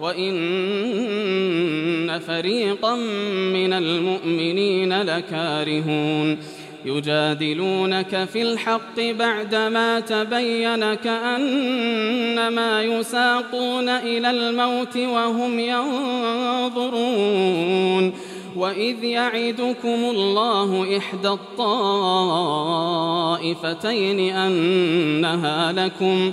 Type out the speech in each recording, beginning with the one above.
وإن فريقا من المؤمنين لكارهون. يجادلونك في الحق بعدما تبين كأنما يساقون إلى الموت وهم ينظرون. وإذ يعدكم الله إحدى الطائفتين أنها لكم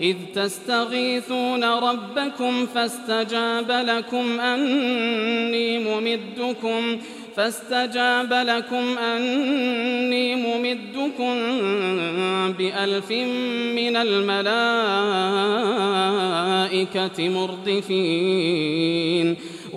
إذ تستغيثون ربكم فاستجاب لكم أني ممدكم فاستجاب لكم أني ممدكم بألف من الملائكة مردفين